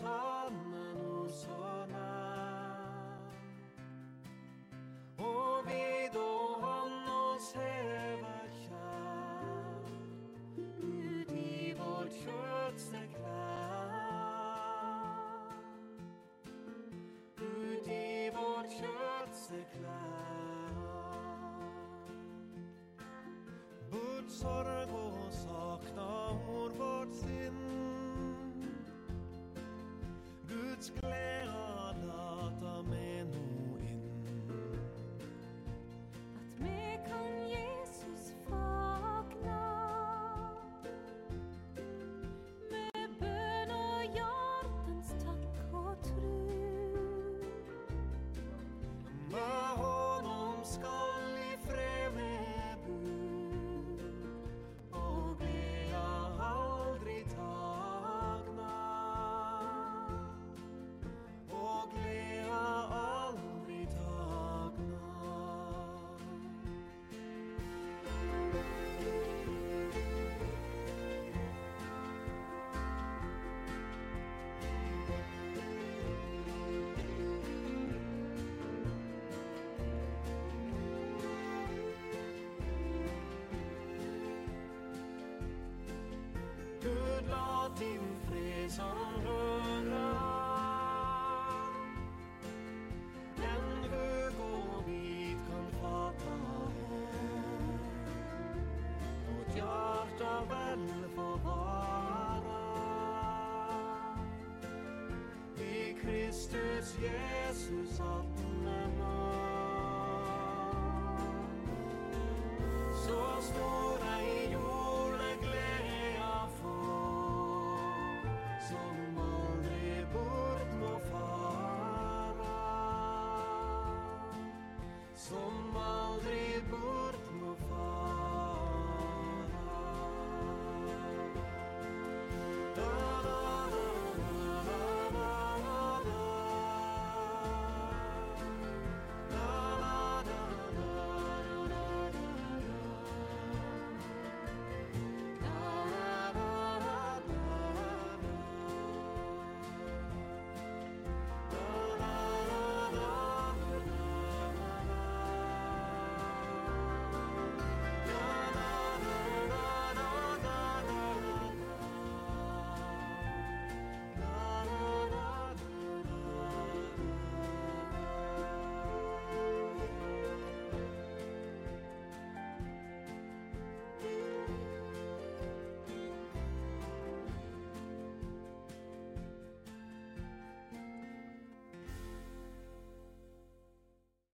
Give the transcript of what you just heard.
Er nå så nær. Og vi da han oss hever kjær, ut i vårt kjøtste klær. Ut i vårt kjøtste klær. Bort sorg og sakna vårt sinn. Som röra Den hög och vid kan fatta Vårt hjärta väl får vara. I Kristus Jesus attende Så